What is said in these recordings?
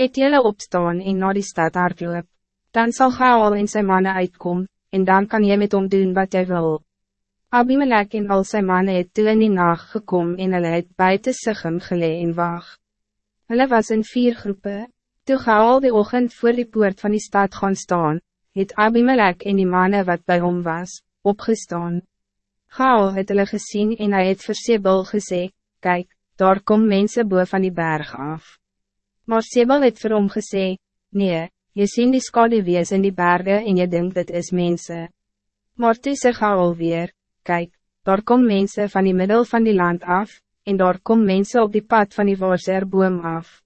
Het jylle opstaan en na die stad hardloop, dan zal Gaal en zijn mannen uitkom, en dan kan jy met hom doen wat jy wil. Abimelech en al zijn mannen het toe in die nacht gekom en hulle het buiten Sichem gelee en waag. Hulle was in vier groepen. Toe Gaal die ochtend voor die poort van die stad gaan staan, het Abimelech en die mannen wat bij hom was, opgestaan. Gaal het hulle gezien en hij het vir Sebel gesê, Kijk, daar kom mensen boven van die berg af. Maar Sebel het vir hom gesê, Nee, je ziet die skade wees in die bergen en je denkt het is mensen. Maar toe sê Gaal weer, Kijk, daar kom mensen van die middel van die land af, en daar kom mensen op die pad van die boom af.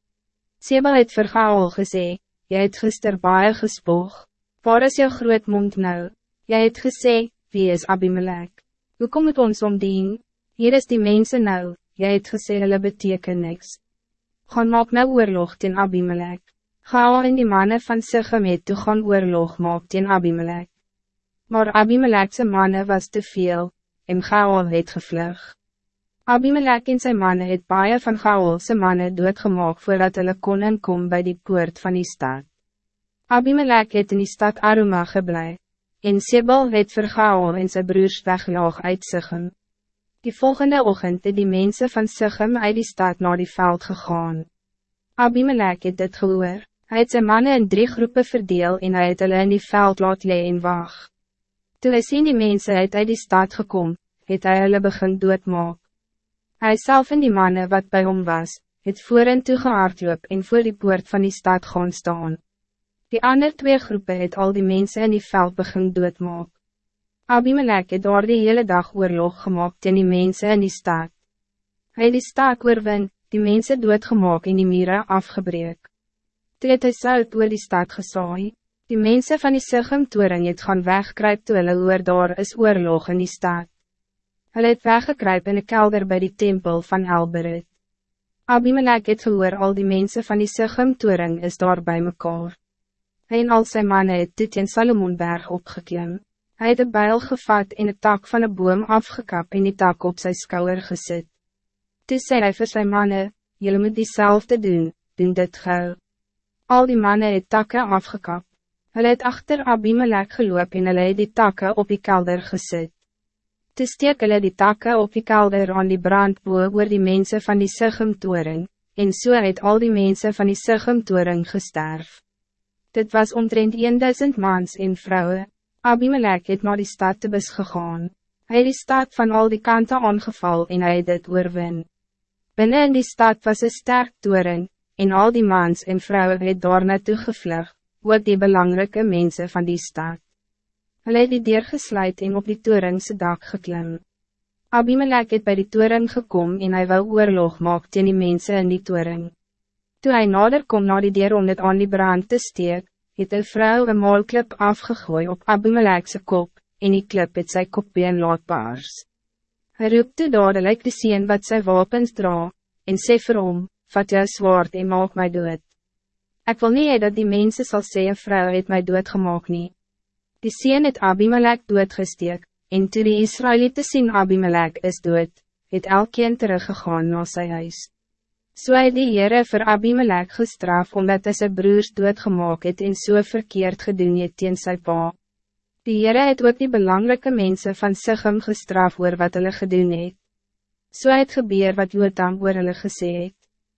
Sebel het vir Gaal gesê, Jy het gister baie gespoog, waar is jou groot mond nou? Jy het gesê, wie is Abimelech? Hoe kom het ons omdien? Hier is die mensen nou, jy het gesê hulle beteken niks. Gaan maak nou oorlog teen Abimelech. Ga al in die mannen van Sichem het toe gaan oorlog maak teen Abimelech. Maar Abimelechse mannen was te veel, en Gaal het gevlug. Abimelech en zijn mannen het baie van Gaolse mannen doodgemaak voordat hulle kon kom bij die poort van die stad. Abimelech het in die stad Aruma geblei, en Sebel het vir Gaal en sy broers wegjaag uit Sichem. Die volgende ochtend het die mensen van Sichem uit die stad naar die veld gegaan. Abimelech het dit gehoor, hy het sy mannen in drie groepen verdeel en hy het hulle in die veld laat lee en waag. Toe hy sien die mensen uit uit die stad gekom, het hy hulle begin doodmaak. Hij zelf en die mannen wat bij hom was, het voor en toe gehaardloop en voor die poort van die stad gaan staan. Die andere twee groepen het al die mensen in die veld begin doodmaak. Abimelech het daar die hele dag oorlog gemaakt in die mensen in die stad. Hij die stad oorwin, die mensen doodgemaak en die mieren afgebreek. Toe het hy sout oor die stad gesaai, die mensen van die Sigem-toering het gaan wegkruip toe hulle oor daar is oorlog in die stad. Hulle het weggekruip in de kelder bij die tempel van Elberit. Abimelech het gehoor al die mensen van die Sigem-toering is daar bij mekaar. Hij en al zijn mannen het dit in Salomonberg opgeklim. Hij het een bijl gevat in de tak van een boom afgekap en die tak op zijn schouder gezet. Toe sê hy vir sy manne, jylle moet diezelfde doen, doen dit gauw. Al die mannen het takken afgekap. Hulle het achter Abimelech geloop en hulle het die takken op die kelder gezet. Toe steek hulle die takken op die kelder aan die brandboe oor die mensen van die Sigem-toering, en so het al die mensen van die Sigem-toering gesterf. Dit was omtrent 1000 mans en vrouwen. Abimelech het naar die stad te bes gegaan. Hij het die stad van al die kanten aangeval en hij het dit oorwin. Binnen in die stad was een sterk toering, en al die mans en vrouwen het daar naartoe gevlug, ook die belangrijke mensen van die stad. Hulle het die deur gesluit en op die toeringse dak geklim. Abimelech het bij die toering gekom en hij wou oorlog maak teen die mensen in die toering. Toen hij nader kom na die deur om het aan die brand te steek, het een vrouw een maalklip afgegooid op Abimelechse kop, en die klip het sy kopbeen laat baars. Hy roep toe dadelijk die sien wat sy wapens dra, en sê vir hom, vat jou zwaard en maak my dood. Ik wil niet dat die mensen zal sê een vrou het my doodgemaak nie. Die sien het Abimelech doodgesteek, en toe die Israëlieten sien Abimelech is dood, het elkeen teruggegaan na sy huis. So het die Heere vir Abimelech gestraf omdat hy sy broers doodgemaak het en so verkeerd gedoen het teen sy pa. Die Heere het ook die belangrijke mensen van Sichem gestraf oor wat hulle gedoen het. So het gebeur wat Jotam oor hulle gesê het.